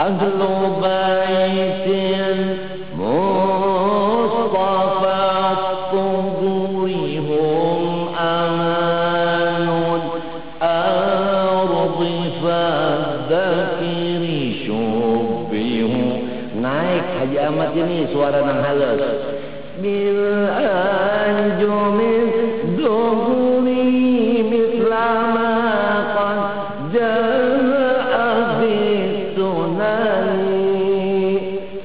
أهل بيت المصطفى الطهور هم أمان الأرض فالذكر شبه naik Haji Ahmad ini suara nang آمنوا